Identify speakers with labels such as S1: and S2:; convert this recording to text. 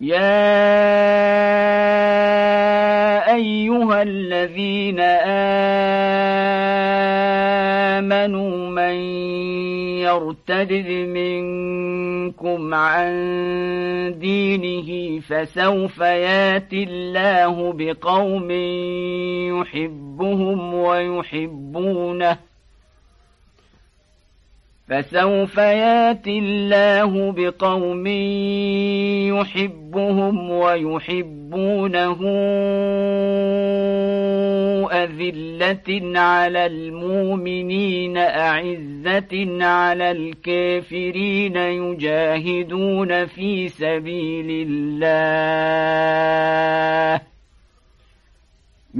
S1: يا أيها الذين آمنوا من يرتد منكم عن دينه فسوف ياتي الله بقوم يحبهم ويحبونه فسوف ياتي الله بقوم يحبهم ويحبونه أذلة على المؤمنين أعزة على الكافرين يجاهدون في سبيل الله.